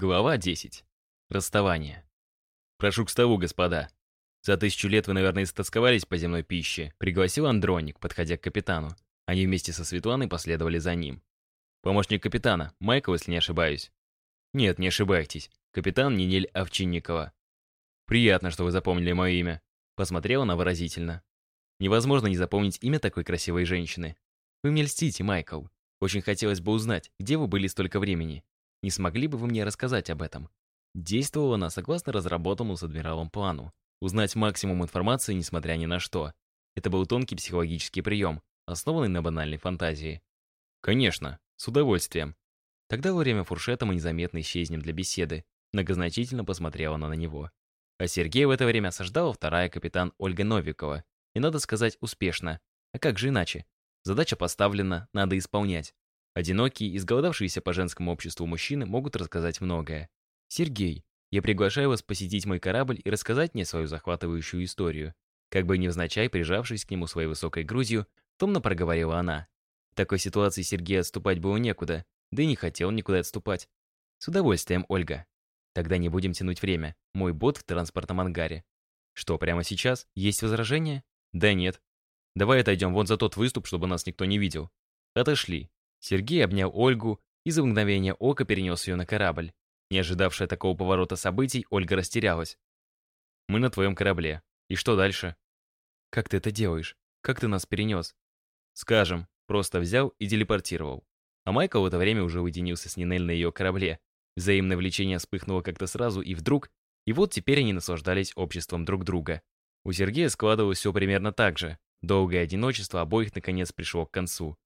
Глава 10. Расставание. «Прошу к столу, господа. За тысячу лет вы, наверное, истосковались по земной пище», пригласил Андроник, подходя к капитану. Они вместе со Светланой последовали за ним. «Помощник капитана, Майкл, если не ошибаюсь». «Нет, не ошибаетесь. Капитан Нинель Овчинникова». «Приятно, что вы запомнили мое имя», посмотрела она выразительно. «Невозможно не запомнить имя такой красивой женщины. Вы мне льстите, Майкл. Очень хотелось бы узнать, где вы были столько времени. Не смогли бы вы мне рассказать об этом? Действовала она согласно разработанному с адмиралом плану. Узнать максимум информации, несмотря ни на что. Это был тонкий психологический прием, основанный на банальной фантазии. Конечно, с удовольствием. Тогда во время фуршета мы незаметно исчезнем для беседы. Многозначительно посмотрела она на него. А Сергея в это время осаждала вторая капитан Ольга Новикова. И надо сказать, успешно. А как же иначе? Задача поставлена, надо исполнять. Одинокие, изголодавшиеся по женскому обществу мужчины могут рассказать многое. «Сергей, я приглашаю вас посетить мой корабль и рассказать мне свою захватывающую историю». Как бы невзначай, прижавшись к нему своей высокой грудью, томно проговорила она. В такой ситуации Сергею отступать было некуда, да и не хотел никуда отступать. С удовольствием, Ольга. Тогда не будем тянуть время. Мой бот в транспортном ангаре. Что, прямо сейчас? Есть возражения? Да нет. Давай отойдем вон за тот выступ, чтобы нас никто не видел. Отошли. Сергей обнял Ольгу и за мгновение ока перенес ее на корабль. Не ожидавшая такого поворота событий, Ольга растерялась. «Мы на твоем корабле. И что дальше?» «Как ты это делаешь? Как ты нас перенес?» «Скажем, просто взял и телепортировал». А Майкл в это время уже уединился с Нинель на ее корабле. Взаимное влечение вспыхнуло как-то сразу и вдруг, и вот теперь они наслаждались обществом друг друга. У Сергея складывалось все примерно так же. Долгое одиночество обоих наконец пришло к концу.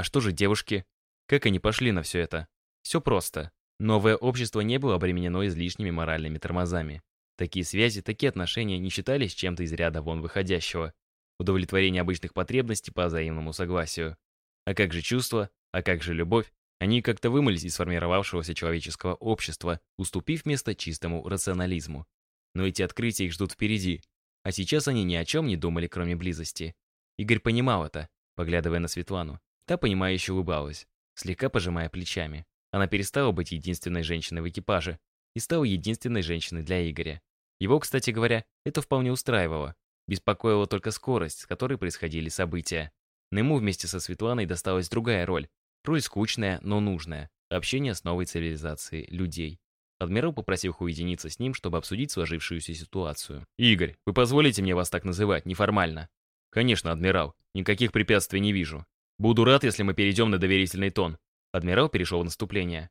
А что же девушки? Как они пошли на все это? Все просто. Новое общество не было обременено излишними моральными тормозами. Такие связи, такие отношения не считались чем-то из ряда вон выходящего. Удовлетворение обычных потребностей по взаимному согласию. А как же чувства? А как же любовь? Они как-то вымылись из сформировавшегося человеческого общества, уступив место чистому рационализму. Но эти открытия их ждут впереди. А сейчас они ни о чем не думали, кроме близости. Игорь понимал это, поглядывая на Светлану. Та, понимающе улыбалась, слегка пожимая плечами. Она перестала быть единственной женщиной в экипаже и стала единственной женщиной для Игоря. Его, кстати говоря, это вполне устраивало. Беспокоила только скорость, с которой происходили события. Но ему вместе со Светланой досталась другая роль. Роль скучная, но нужная. Общение с новой цивилизацией людей. Адмирал попросил их уединиться с ним, чтобы обсудить сложившуюся ситуацию. «Игорь, вы позволите мне вас так называть, неформально?» «Конечно, адмирал. Никаких препятствий не вижу. Буду рад, если мы перейдем на доверительный тон. Адмирал перешел в наступление.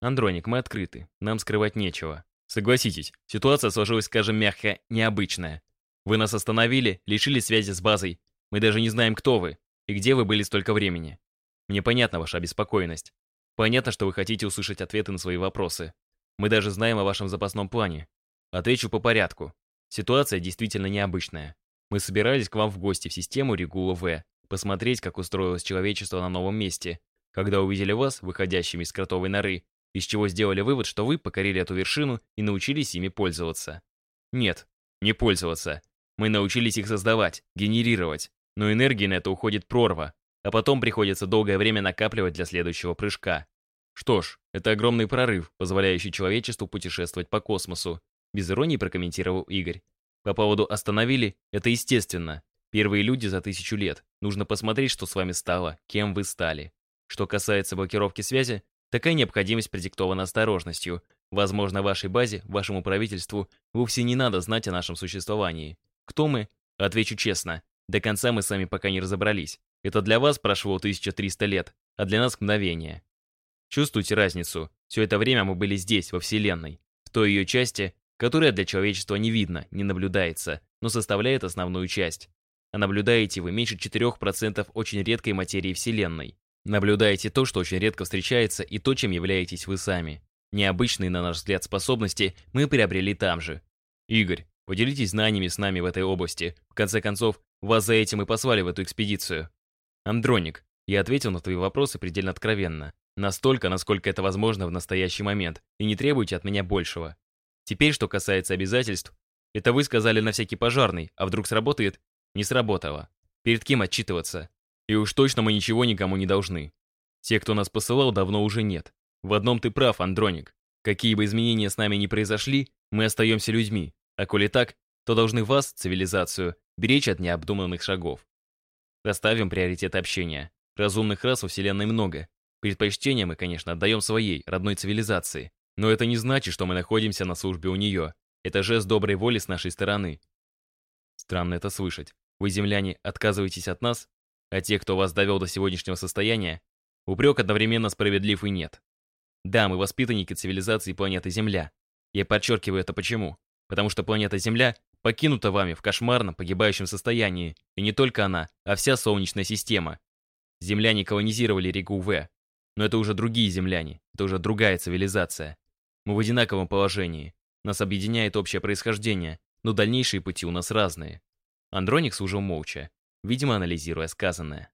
Андроник, мы открыты. Нам скрывать нечего. Согласитесь, ситуация сложилась, скажем мягко, необычная. Вы нас остановили, лишили связи с базой. Мы даже не знаем, кто вы и где вы были столько времени. Мне понятна ваша обеспокоенность. Понятно, что вы хотите услышать ответы на свои вопросы. Мы даже знаем о вашем запасном плане. Отвечу по порядку. Ситуация действительно необычная. Мы собирались к вам в гости в систему Регула В посмотреть, как устроилось человечество на новом месте, когда увидели вас, выходящими из кротовой норы, из чего сделали вывод, что вы покорили эту вершину и научились ими пользоваться. Нет, не пользоваться. Мы научились их создавать, генерировать, но энергии на это уходит прорва, а потом приходится долгое время накапливать для следующего прыжка. Что ж, это огромный прорыв, позволяющий человечеству путешествовать по космосу, без иронии прокомментировал Игорь. По поводу «остановили» — это естественно. Первые люди за тысячу лет. Нужно посмотреть, что с вами стало, кем вы стали. Что касается блокировки связи, такая необходимость продиктована осторожностью. Возможно, вашей базе, вашему правительству вовсе не надо знать о нашем существовании. Кто мы? Отвечу честно. До конца мы сами пока не разобрались. Это для вас прошло 1300 лет, а для нас мгновение. Чувствуете разницу? Все это время мы были здесь, во Вселенной. В той ее части, которая для человечества не видно, не наблюдается, но составляет основную часть наблюдаете вы меньше 4% очень редкой материи Вселенной. Наблюдаете то, что очень редко встречается, и то, чем являетесь вы сами. Необычные, на наш взгляд, способности мы приобрели там же. Игорь, поделитесь знаниями с нами в этой области. В конце концов, вас за этим и послали в эту экспедицию. Андроник, я ответил на твои вопросы предельно откровенно. Настолько, насколько это возможно в настоящий момент, и не требуйте от меня большего. Теперь, что касается обязательств, это вы сказали на всякий пожарный, а вдруг сработает, не сработало. Перед кем отчитываться? И уж точно мы ничего никому не должны. Те, кто нас посылал, давно уже нет. В одном ты прав, Андроник. Какие бы изменения с нами ни произошли, мы остаемся людьми, а коли так, то должны вас, цивилизацию, беречь от необдуманных шагов. Расставим приоритеты общения. Разумных рас во Вселенной много. Предпочтение мы, конечно, отдаем своей, родной цивилизации. Но это не значит, что мы находимся на службе у нее. Это жест доброй воли с нашей стороны. Странно это слышать. Вы, земляне, отказываетесь от нас, а те, кто вас довел до сегодняшнего состояния, упрек одновременно справедлив и нет. Да, мы воспитанники цивилизации планеты Земля. Я подчеркиваю это почему? Потому что планета Земля покинута вами в кошмарном, погибающем состоянии. И не только она, а вся Солнечная система. Земляне колонизировали реку В. Но это уже другие земляне, это уже другая цивилизация. Мы в одинаковом положении. Нас объединяет общее происхождение, но дальнейшие пути у нас разные. Андроник служил молча, видимо, анализируя сказанное.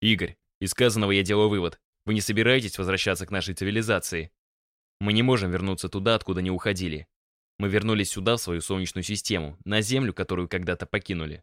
«Игорь, из сказанного я делаю вывод. Вы не собираетесь возвращаться к нашей цивилизации? Мы не можем вернуться туда, откуда не уходили. Мы вернулись сюда, в свою Солнечную систему, на Землю, которую когда-то покинули.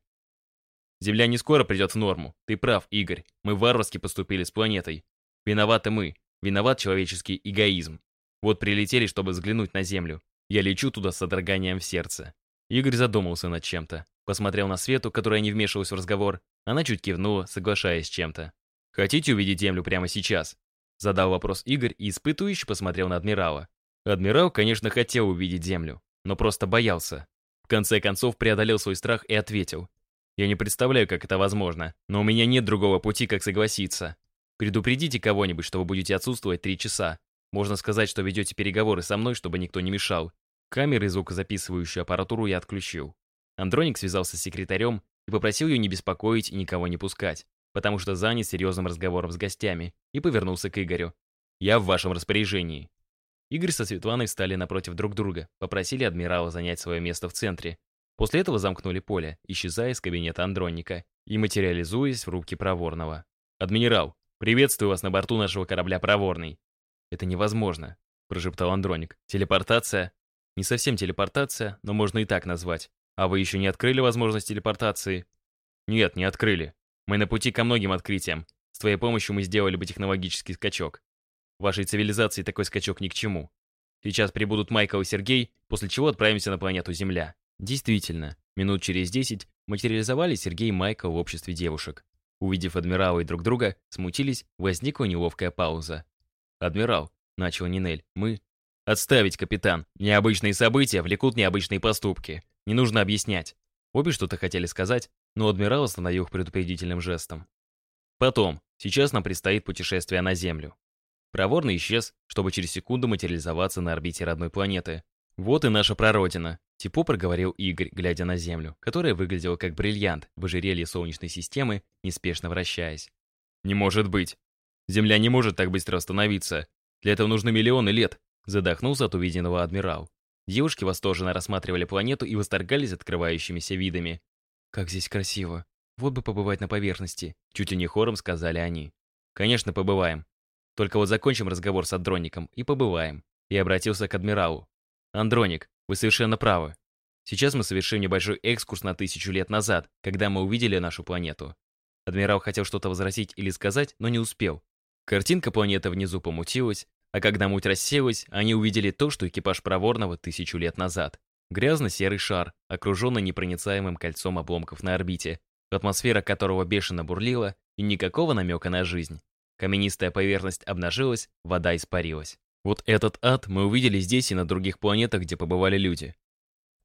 Земля не скоро придет в норму. Ты прав, Игорь. Мы варварски поступили с планетой. Виноваты мы. Виноват человеческий эгоизм. Вот прилетели, чтобы взглянуть на Землю. Я лечу туда с содроганием в сердце. Игорь задумался над чем-то. Посмотрел на Свету, которая не вмешивалась в разговор. Она чуть кивнула, соглашаясь с чем-то. «Хотите увидеть Землю прямо сейчас?» Задал вопрос Игорь и испытующе посмотрел на адмирала. Адмирал, конечно, хотел увидеть Землю, но просто боялся. В конце концов преодолел свой страх и ответил. «Я не представляю, как это возможно, но у меня нет другого пути, как согласиться. Предупредите кого-нибудь, что вы будете отсутствовать три часа. Можно сказать, что ведете переговоры со мной, чтобы никто не мешал. Камеры и звукозаписывающую аппаратуру я отключил. Андроник связался с секретарем и попросил ее не беспокоить и никого не пускать, потому что занят серьезным разговором с гостями, и повернулся к Игорю. «Я в вашем распоряжении». Игорь со Светланой встали напротив друг друга, попросили адмирала занять свое место в центре. После этого замкнули поле, исчезая из кабинета Андроника и материализуясь в рубке Проворного. «Адмирал, приветствую вас на борту нашего корабля Проворный». «Это невозможно», — прошептал Андроник. «Телепортация?» Не совсем телепортация, но можно и так назвать. А вы еще не открыли возможность телепортации? Нет, не открыли. Мы на пути ко многим открытиям. С твоей помощью мы сделали бы технологический скачок. Вашей цивилизации такой скачок ни к чему. Сейчас прибудут Майкл и Сергей, после чего отправимся на планету Земля. Действительно, минут через десять материализовались Сергей и Майкл в обществе девушек. Увидев адмирала и друг друга, смутились, возникла неловкая пауза. «Адмирал», — начал Нинель, — «мы...» «Отставить, капитан. Необычные события влекут необычные поступки. Не нужно объяснять». Обе что-то хотели сказать, но адмирал остановил их предупредительным жестом. «Потом. Сейчас нам предстоит путешествие на Землю». Проворно исчез, чтобы через секунду материализоваться на орбите родной планеты. «Вот и наша прародина», — типо проговорил Игорь, глядя на Землю, которая выглядела как бриллиант в ожерелье Солнечной системы, неспешно вращаясь. «Не может быть. Земля не может так быстро остановиться. Для этого нужны миллионы лет. Задохнулся от увиденного адмирал. Девушки восторженно рассматривали планету и восторгались открывающимися видами. «Как здесь красиво! Вот бы побывать на поверхности!» Чуть ли не хором сказали они. «Конечно, побываем. Только вот закончим разговор с Андроником и побываем». И обратился к адмиралу. «Андроник, вы совершенно правы. Сейчас мы совершим небольшой экскурс на тысячу лет назад, когда мы увидели нашу планету». Адмирал хотел что-то возразить или сказать, но не успел. Картинка планеты внизу помутилась, а когда муть рассеялась, они увидели то, что экипаж проворного тысячу лет назад. Грязно-серый шар, окруженный непроницаемым кольцом обломков на орбите, атмосфера которого бешено бурлила, и никакого намека на жизнь. Каменистая поверхность обнажилась, вода испарилась. Вот этот ад мы увидели здесь и на других планетах, где побывали люди.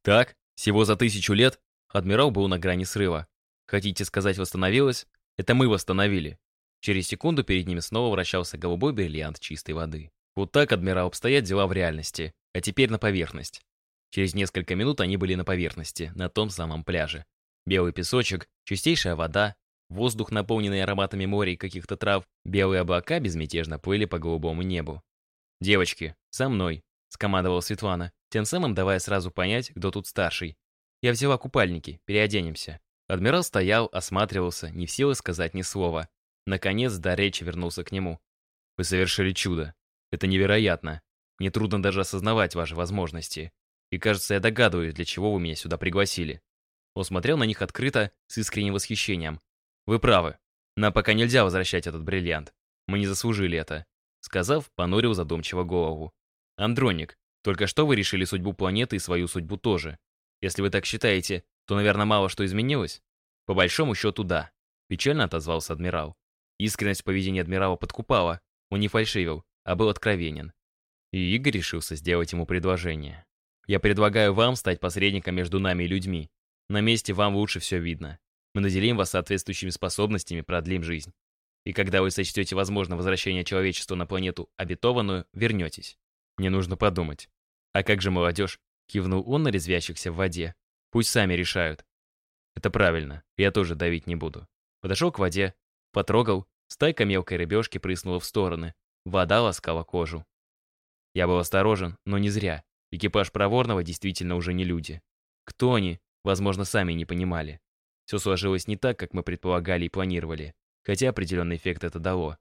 Так, всего за тысячу лет адмирал был на грани срыва. Хотите сказать, восстановилось? Это мы восстановили. Через секунду перед ними снова вращался голубой бриллиант чистой воды. Вот так, адмирал, обстоят дела в реальности. А теперь на поверхность. Через несколько минут они были на поверхности, на том самом пляже. Белый песочек, чистейшая вода, воздух, наполненный ароматами моря и каких-то трав, белые облака безмятежно плыли по голубому небу. «Девочки, со мной», — скомандовала Светлана, тем самым давая сразу понять, кто тут старший. «Я взяла купальники, переоденемся». Адмирал стоял, осматривался, не в силах сказать ни слова. Наконец, до речи вернулся к нему. «Вы совершили чудо. Это невероятно. Мне трудно даже осознавать ваши возможности. И кажется, я догадываюсь, для чего вы меня сюда пригласили». Он смотрел на них открыто, с искренним восхищением. «Вы правы. Нам пока нельзя возвращать этот бриллиант. Мы не заслужили это», сказав, понурил задумчиво голову. Андроник, только что вы решили судьбу планеты и свою судьбу тоже. Если вы так считаете, то, наверное, мало что изменилось? По большому счету, да. Печально отозвался адмирал. Искренность поведения адмирала подкупала. Он не фальшивил, а был откровенен. И Игорь решился сделать ему предложение. «Я предлагаю вам стать посредником между нами и людьми. На месте вам лучше все видно. Мы наделим вас соответствующими способностями, продлим жизнь. И когда вы сочтете возможно возвращение человечества на планету обетованную, вернетесь. Мне нужно подумать. А как же молодежь? Кивнул он на резвящихся в воде. Пусть сами решают. Это правильно, я тоже давить не буду. Подошел к воде, потрогал, стайка мелкой рыбешки прыснула в стороны. Вода ласкала кожу. Я был осторожен, но не зря. Экипаж проворного действительно уже не люди. Кто они, возможно, сами не понимали. Все сложилось не так, как мы предполагали и планировали, хотя определенный эффект это дало.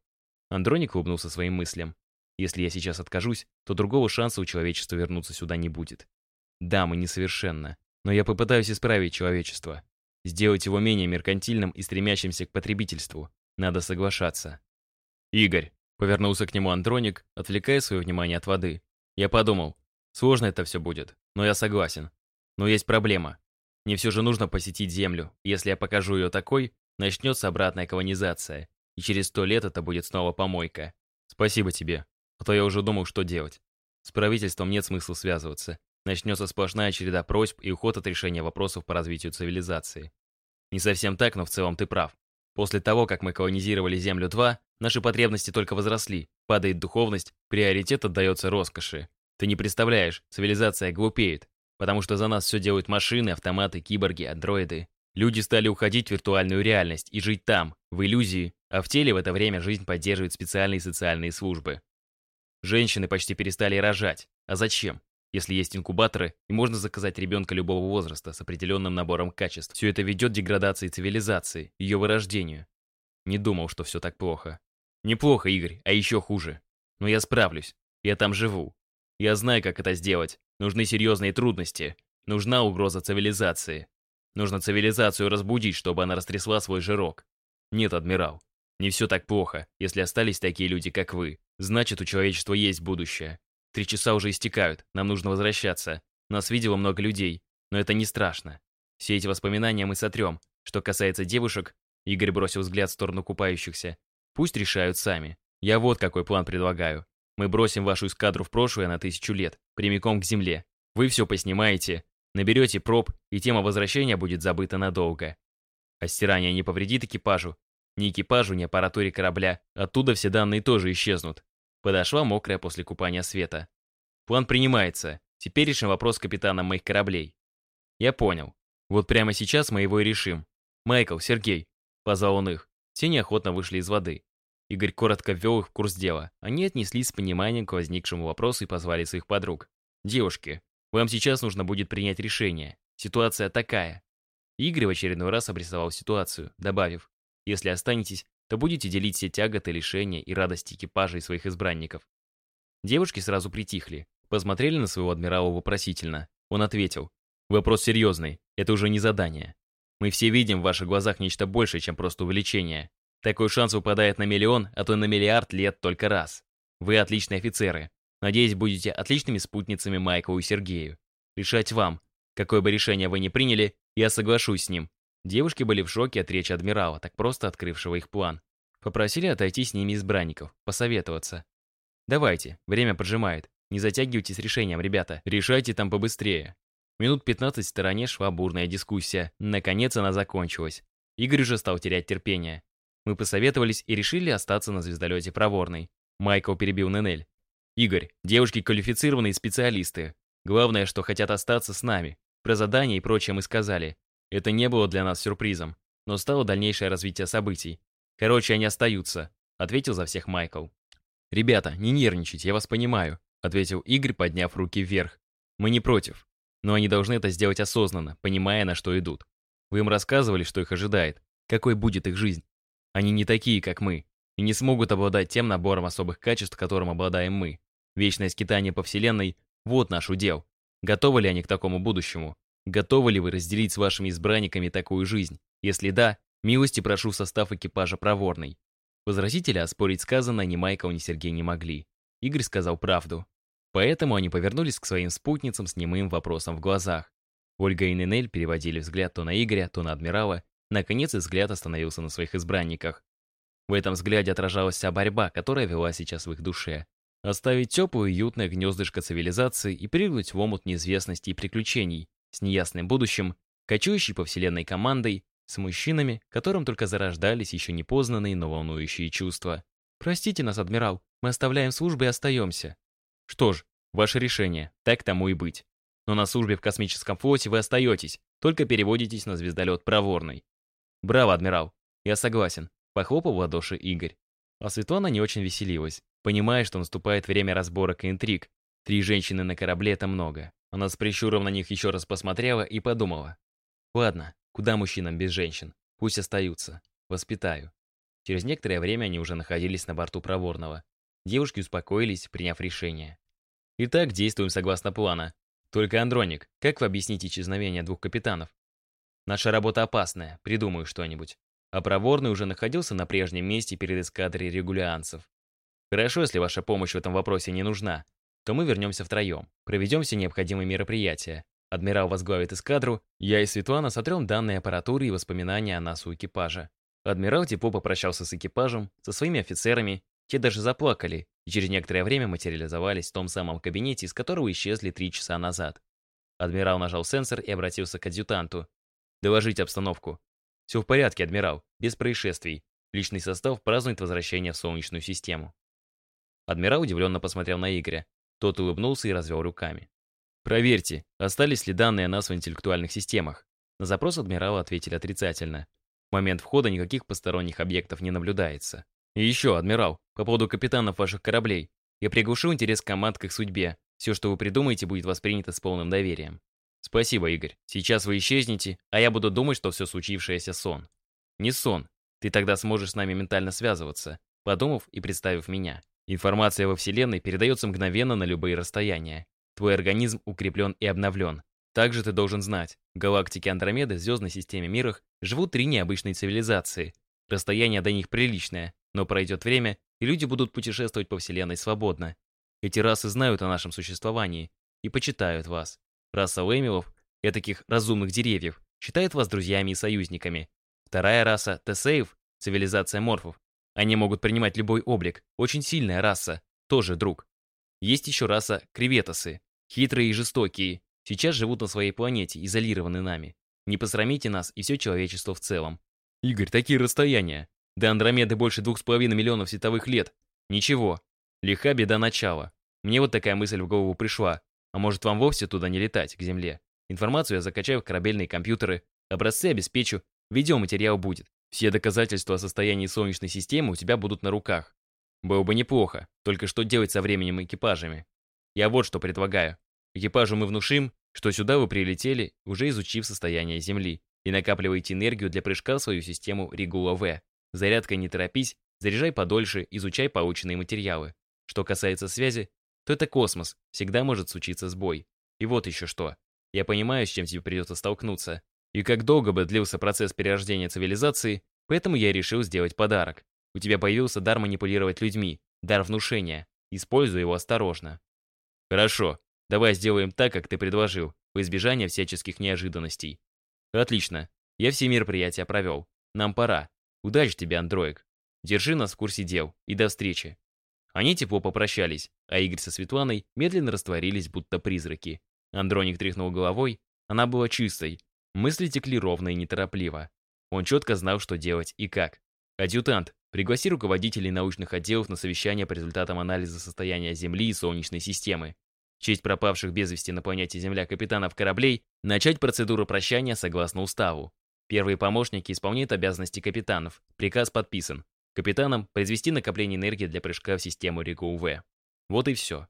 Андроник улыбнулся своим мыслям. Если я сейчас откажусь, то другого шанса у человечества вернуться сюда не будет. Да, мы несовершенны, но я попытаюсь исправить человечество. Сделать его менее меркантильным и стремящимся к потребительству. Надо соглашаться. Игорь, повернулся к нему Андроник, отвлекая свое внимание от воды. Я подумал, сложно это все будет, но я согласен. Но есть проблема. Мне все же нужно посетить Землю. Если я покажу ее такой, начнется обратная колонизация. И через сто лет это будет снова помойка. Спасибо тебе. А то я уже думал, что делать. С правительством нет смысла связываться. Начнется сплошная череда просьб и уход от решения вопросов по развитию цивилизации. Не совсем так, но в целом ты прав. После того, как мы колонизировали Землю-2, наши потребности только возросли, падает духовность, приоритет отдается роскоши. Ты не представляешь, цивилизация глупеет, потому что за нас все делают машины, автоматы, киборги, андроиды. Люди стали уходить в виртуальную реальность и жить там, в иллюзии, а в теле в это время жизнь поддерживает специальные социальные службы. Женщины почти перестали рожать. А зачем? Если есть инкубаторы, и можно заказать ребенка любого возраста с определенным набором качеств. Все это ведет к деградации цивилизации, ее вырождению. Не думал, что все так плохо. Неплохо, Игорь, а еще хуже. Но я справлюсь. Я там живу. Я знаю, как это сделать. Нужны серьезные трудности. Нужна угроза цивилизации. Нужно цивилизацию разбудить, чтобы она растрясла свой жирок. Нет, адмирал, не все так плохо, если остались такие люди, как вы. Значит, у человечества есть будущее. Три часа уже истекают, нам нужно возвращаться. Нас видело много людей, но это не страшно. Все эти воспоминания мы сотрем. Что касается девушек, Игорь бросил взгляд в сторону купающихся. Пусть решают сами. Я вот какой план предлагаю. Мы бросим вашу эскадру в прошлое на тысячу лет, прямиком к земле. Вы все поснимаете, наберете проб, и тема возвращения будет забыта надолго. А стирание не повредит экипажу, ни экипажу, ни аппаратуре корабля. Оттуда все данные тоже исчезнут. Подошла мокрая после купания света. План принимается. Теперь решим вопрос с капитаном моих кораблей. Я понял. Вот прямо сейчас мы его и решим. Майкл, Сергей. Позвал он их. Все неохотно вышли из воды. Игорь коротко ввел их в курс дела. Они отнеслись с пониманием к возникшему вопросу и позвали своих подруг. «Девушки, вам сейчас нужно будет принять решение. Ситуация такая». Игорь в очередной раз обрисовал ситуацию, добавив. Если останетесь, то будете делить все тяготы, лишения и радости экипажа и своих избранников. Девушки сразу притихли, посмотрели на своего адмирала вопросительно. Он ответил, вопрос серьезный, это уже не задание. Мы все видим в ваших глазах нечто большее, чем просто увеличение. Такой шанс выпадает на миллион, а то на миллиард лет только раз. Вы отличные офицеры. Надеюсь, будете отличными спутницами Майклу и Сергею. Решать вам. Какое бы решение вы ни приняли, я соглашусь с ним. Девушки были в шоке от речи адмирала, так просто открывшего их план. Попросили отойти с ними избранников, посоветоваться. «Давайте, время поджимает. Не затягивайте с решением, ребята. Решайте там побыстрее». Минут 15 в стороне шла бурная дискуссия. Наконец она закончилась. Игорь уже стал терять терпение. Мы посоветовались и решили остаться на звездолете проворной. Майкл перебил Ненель. «Игорь, девушки квалифицированные специалисты. Главное, что хотят остаться с нами. Про задания и прочее мы сказали. Это не было для нас сюрпризом, но стало дальнейшее развитие событий. Короче, они остаются, ответил за всех Майкл. Ребята, не нервничайте, я вас понимаю, ответил Игорь, подняв руки вверх. Мы не против, но они должны это сделать осознанно, понимая, на что идут. Вы им рассказывали, что их ожидает, какой будет их жизнь. Они не такие, как мы, и не смогут обладать тем набором особых качеств, которым обладаем мы. Вечное скитание по Вселенной — вот наш удел. Готовы ли они к такому будущему? Готовы ли вы разделить с вашими избранниками такую жизнь? Если да, милости прошу в состав экипажа проворный. Возразители оспорить сказанное ни Майкл, ни Сергей не могли. Игорь сказал правду. Поэтому они повернулись к своим спутницам с немым вопросом в глазах. Ольга и Нинель переводили взгляд то на Игоря, то на адмирала. Наконец, взгляд остановился на своих избранниках. В этом взгляде отражалась вся борьба, которая вела сейчас в их душе. Оставить теплое уютное гнездышко цивилизации и прыгнуть в омут неизвестности и приключений с неясным будущим, кочующей по вселенной командой, с мужчинами, которым только зарождались еще непознанные, но волнующие чувства. «Простите нас, адмирал, мы оставляем службу и остаемся». «Что ж, ваше решение, так тому и быть. Но на службе в космическом флоте вы остаетесь, только переводитесь на звездолет Проворный». «Браво, адмирал, я согласен», — похлопал в ладоши Игорь. А Светлана не очень веселилась, понимая, что наступает время разборок и интриг. Три женщины на корабле — это много. Она с прищуром на них еще раз посмотрела и подумала. «Ладно, куда мужчинам без женщин? Пусть остаются. Воспитаю». Через некоторое время они уже находились на борту Проворного. Девушки успокоились, приняв решение. «Итак, действуем согласно плана. Только, Андроник, как вы объясните исчезновение двух капитанов? Наша работа опасная, придумаю что-нибудь. А Проворный уже находился на прежнем месте перед эскадрой регулианцев. Хорошо, если ваша помощь в этом вопросе не нужна, то мы вернемся втроем, проведем все необходимые мероприятия. Адмирал возглавит эскадру, я и Светлана сотрем данные аппаратуры и воспоминания о нас у экипажа. Адмирал тепло попрощался с экипажем, со своими офицерами, те даже заплакали и через некоторое время материализовались в том самом кабинете, из которого исчезли три часа назад. Адмирал нажал сенсор и обратился к адъютанту. «Доложить обстановку». «Все в порядке, адмирал, без происшествий. Личный состав празднует возвращение в Солнечную систему». Адмирал удивленно посмотрел на Игоря. Тот улыбнулся и развел руками. «Проверьте, остались ли данные о нас в интеллектуальных системах?» На запрос адмирала ответили отрицательно. В момент входа никаких посторонних объектов не наблюдается. И еще, адмирал, по поводу капитанов ваших кораблей. Я приглушу интерес команд к их судьбе. Все, что вы придумаете, будет воспринято с полным доверием. Спасибо, Игорь. Сейчас вы исчезнете, а я буду думать, что все случившееся сон. Не сон. Ты тогда сможешь с нами ментально связываться, подумав и представив меня. Информация во Вселенной передается мгновенно на любые расстояния. Твой организм укреплен и обновлен. Также ты должен знать, в галактике Андромеды звездной системе мирах живут три необычные цивилизации. Расстояние до них приличное, но пройдет время, и люди будут путешествовать по Вселенной свободно. Эти расы знают о нашем существовании и почитают вас. Раса Лэмилов, таких разумных деревьев, считает вас друзьями и союзниками. Вторая раса, Тесеев, цивилизация морфов, они могут принимать любой облик. Очень сильная раса. Тоже друг. Есть еще раса креветосы. Хитрые и жестокие. Сейчас живут на своей планете, изолированы нами. Не посрамите нас и все человечество в целом. Игорь, такие расстояния. До Андромеды больше двух с половиной миллионов световых лет. Ничего. Лиха беда начала. Мне вот такая мысль в голову пришла. А может вам вовсе туда не летать, к Земле? Информацию я закачаю в корабельные компьютеры, образцы обеспечу, видеоматериал будет. Все доказательства о состоянии Солнечной системы у тебя будут на руках. Было бы неплохо, только что делать со временем экипажами? Я вот что предлагаю. Экипажу мы внушим, что сюда вы прилетели, уже изучив состояние Земли, и накапливаете энергию для прыжка в свою систему Регула-В. Зарядкой не торопись, заряжай подольше, изучай полученные материалы. Что касается связи, то это космос, всегда может случиться сбой. И вот еще что. Я понимаю, с чем тебе придется столкнуться. И как долго бы длился процесс перерождения цивилизации, поэтому я решил сделать подарок. У тебя появился дар манипулировать людьми, дар внушения. Используй его осторожно. Хорошо, давай сделаем так, как ты предложил, в избежание всяческих неожиданностей. Отлично, я все мероприятия провел. Нам пора. Удачи тебе, андроик. Держи нас в курсе дел. И до встречи. Они тепло попрощались, а Игорь со Светланой медленно растворились, будто призраки. Андроник тряхнул головой, она была чистой, Мысли текли ровно и неторопливо. Он четко знал, что делать и как. «Адъютант, пригласи руководителей научных отделов на совещание по результатам анализа состояния Земли и Солнечной системы. Честь пропавших без вести на планете Земля капитанов кораблей начать процедуру прощания согласно уставу. Первые помощники исполняют обязанности капитанов. Приказ подписан. Капитанам произвести накопление энергии для прыжка в систему РИГУ-В. Вот и все.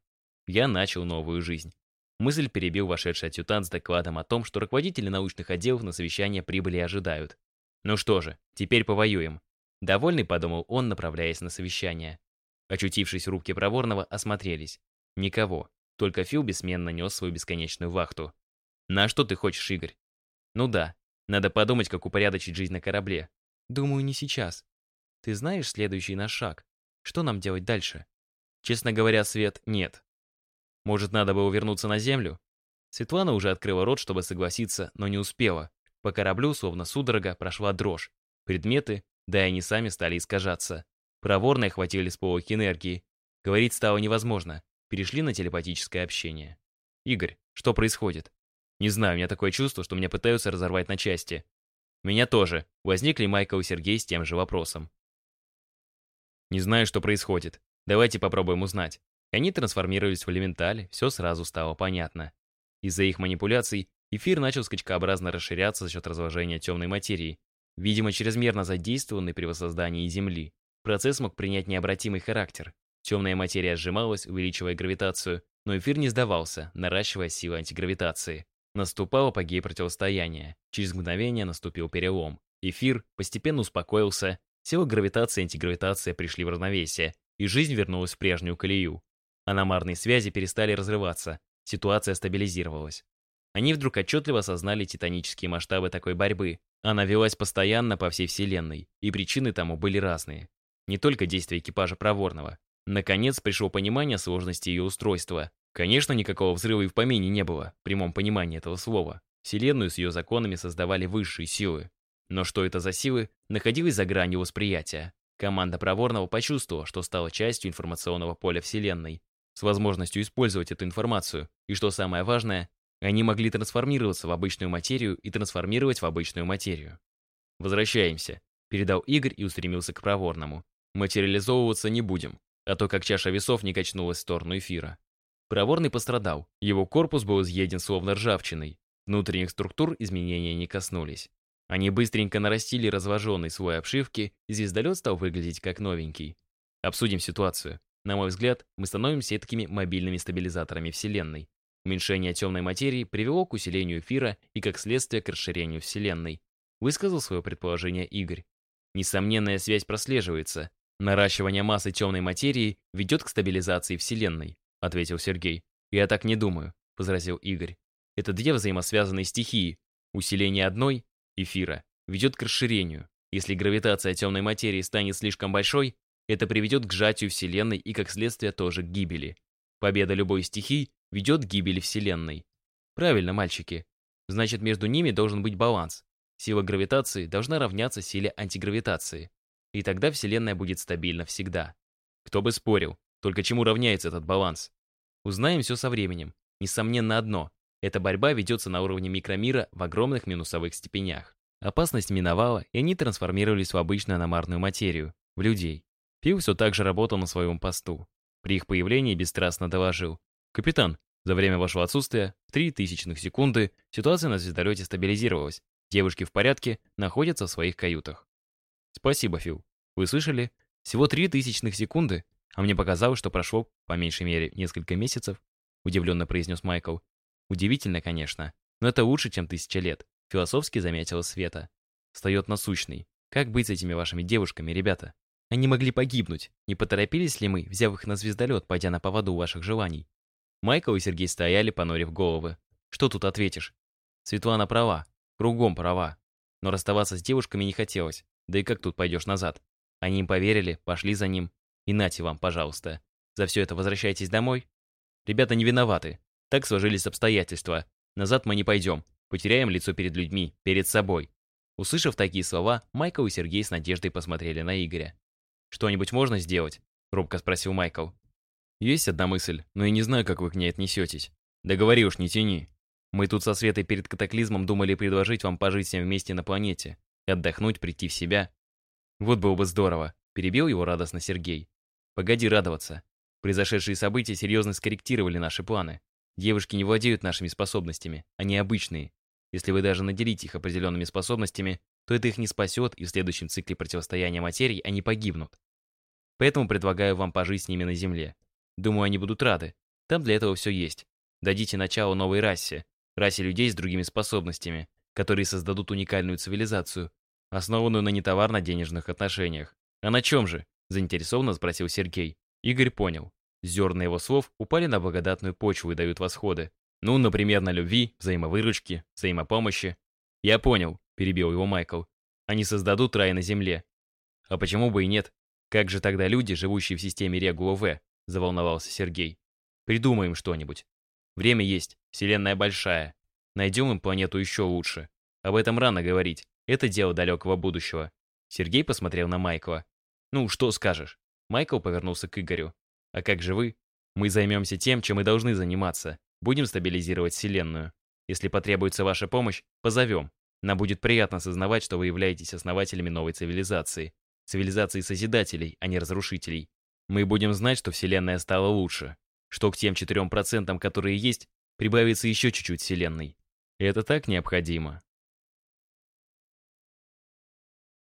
Я начал новую жизнь. Мысль перебил вошедший адъютант с докладом о том, что руководители научных отделов на совещание прибыли и ожидают. «Ну что же, теперь повоюем». Довольный, подумал он, направляясь на совещание. Очутившись в рубке проворного, осмотрелись. Никого. Только Фил бессменно нес свою бесконечную вахту. «На что ты хочешь, Игорь?» «Ну да. Надо подумать, как упорядочить жизнь на корабле». «Думаю, не сейчас. Ты знаешь следующий наш шаг? Что нам делать дальше?» «Честно говоря, Свет, нет. Может, надо было вернуться на Землю? Светлана уже открыла рот, чтобы согласиться, но не успела. По кораблю, словно судорога, прошла дрожь. Предметы, да и они сами стали искажаться. Проворно охватили с полок энергии. Говорить стало невозможно. Перешли на телепатическое общение. «Игорь, что происходит?» «Не знаю, у меня такое чувство, что меня пытаются разорвать на части». «Меня тоже». Возникли Майкл и Сергей с тем же вопросом. «Не знаю, что происходит. Давайте попробуем узнать». Они трансформировались в элементали, все сразу стало понятно. Из-за их манипуляций эфир начал скачкообразно расширяться за счет разложения темной материи, видимо, чрезмерно задействованный при воссоздании Земли. Процесс мог принять необратимый характер. Темная материя сжималась, увеличивая гравитацию, но эфир не сдавался, наращивая силу антигравитации. Наступал апогей противостояния. Через мгновение наступил перелом. Эфир постепенно успокоился, сила гравитации и антигравитация пришли в равновесие, и жизнь вернулась в прежнюю колею. Аномарные связи перестали разрываться, ситуация стабилизировалась. Они вдруг отчетливо осознали титанические масштабы такой борьбы. Она велась постоянно по всей Вселенной, и причины тому были разные. Не только действия экипажа Проворного. Наконец пришло понимание сложности ее устройства. Конечно, никакого взрыва и в помине не было, в прямом понимании этого слова. Вселенную с ее законами создавали высшие силы. Но что это за силы, находилось за гранью восприятия. Команда Проворного почувствовала, что стала частью информационного поля Вселенной, с возможностью использовать эту информацию, и что самое важное, они могли трансформироваться в обычную материю и трансформировать в обычную материю. «Возвращаемся», — передал Игорь и устремился к проворному. «Материализовываться не будем, а то как чаша весов не качнулась в сторону эфира». Проворный пострадал, его корпус был изъеден словно ржавчиной, внутренних структур изменения не коснулись. Они быстренько нарастили развоженный слой обшивки, звездолет стал выглядеть как новенький. Обсудим ситуацию. На мой взгляд, мы становимся такими мобильными стабилизаторами Вселенной. Уменьшение темной материи привело к усилению эфира и, как следствие, к расширению Вселенной. Высказал свое предположение Игорь. Несомненная связь прослеживается. Наращивание массы темной материи ведет к стабилизации Вселенной, ответил Сергей. Я так не думаю, возразил Игорь. Это две взаимосвязанные стихии. Усиление одной, эфира, ведет к расширению. Если гравитация темной материи станет слишком большой, это приведет к сжатию Вселенной и, как следствие, тоже к гибели. Победа любой стихии ведет к гибели Вселенной. Правильно, мальчики. Значит, между ними должен быть баланс. Сила гравитации должна равняться силе антигравитации. И тогда Вселенная будет стабильна всегда. Кто бы спорил, только чему равняется этот баланс? Узнаем все со временем. Несомненно одно. Эта борьба ведется на уровне микромира в огромных минусовых степенях. Опасность миновала, и они трансформировались в обычную аномарную материю, в людей. Фил все так же работал на своем посту. При их появлении бесстрастно доложил. «Капитан, за время вашего отсутствия, в три тысячных секунды, ситуация на звездолете стабилизировалась. Девушки в порядке, находятся в своих каютах». «Спасибо, Фил. Вы слышали? Всего три тысячных секунды, а мне показалось, что прошло, по меньшей мере, несколько месяцев», удивленно произнес Майкл. «Удивительно, конечно, но это лучше, чем тысяча лет», философски заметила Света. «Встает насущный. Как быть с этими вашими девушками, ребята?» Они могли погибнуть. Не поторопились ли мы, взяв их на звездолет, пойдя на поводу ваших желаний? Майкл и Сергей стояли, понурив головы. Что тут ответишь? Светлана права. Кругом права. Но расставаться с девушками не хотелось. Да и как тут пойдешь назад? Они им поверили, пошли за ним. И нате вам, пожалуйста. За все это возвращайтесь домой. Ребята не виноваты. Так сложились обстоятельства. Назад мы не пойдем. Потеряем лицо перед людьми, перед собой. Услышав такие слова, Майкл и Сергей с надеждой посмотрели на Игоря. «Что-нибудь можно сделать?» — робко спросил Майкл. «Есть одна мысль, но я не знаю, как вы к ней отнесетесь. Да говори уж, не тяни. Мы тут со Светой перед катаклизмом думали предложить вам пожить всем вместе на планете, и отдохнуть, прийти в себя. Вот было бы здорово», — перебил его радостно Сергей. «Погоди радоваться. Произошедшие события серьезно скорректировали наши планы. Девушки не владеют нашими способностями, они обычные. Если вы даже наделите их определенными способностями, то это их не спасет, и в следующем цикле противостояния материй они погибнут. Поэтому предлагаю вам пожить с ними на Земле. Думаю, они будут рады. Там для этого все есть. Дадите начало новой расе, расе людей с другими способностями, которые создадут уникальную цивилизацию, основанную на нетоварно-денежных отношениях. А на чем же? Заинтересованно спросил Сергей. Игорь понял. Зерна его слов упали на благодатную почву и дают восходы. Ну, например, на любви, взаимовыручке, взаимопомощи. Я понял перебил его Майкл. Они создадут рай на Земле. А почему бы и нет? Как же тогда люди, живущие в системе Регула В? Заволновался Сергей. Придумаем что-нибудь. Время есть, Вселенная большая. Найдем им планету еще лучше. Об этом рано говорить. Это дело далекого будущего. Сергей посмотрел на Майкла. «Ну, что скажешь?» Майкл повернулся к Игорю. «А как же вы? Мы займемся тем, чем и должны заниматься. Будем стабилизировать Вселенную. Если потребуется ваша помощь, позовем. Нам будет приятно сознавать, что вы являетесь основателями новой цивилизации. Цивилизации Созидателей, а не Разрушителей. Мы будем знать, что Вселенная стала лучше. Что к тем 4%, которые есть, прибавится еще чуть-чуть Вселенной. И это так необходимо.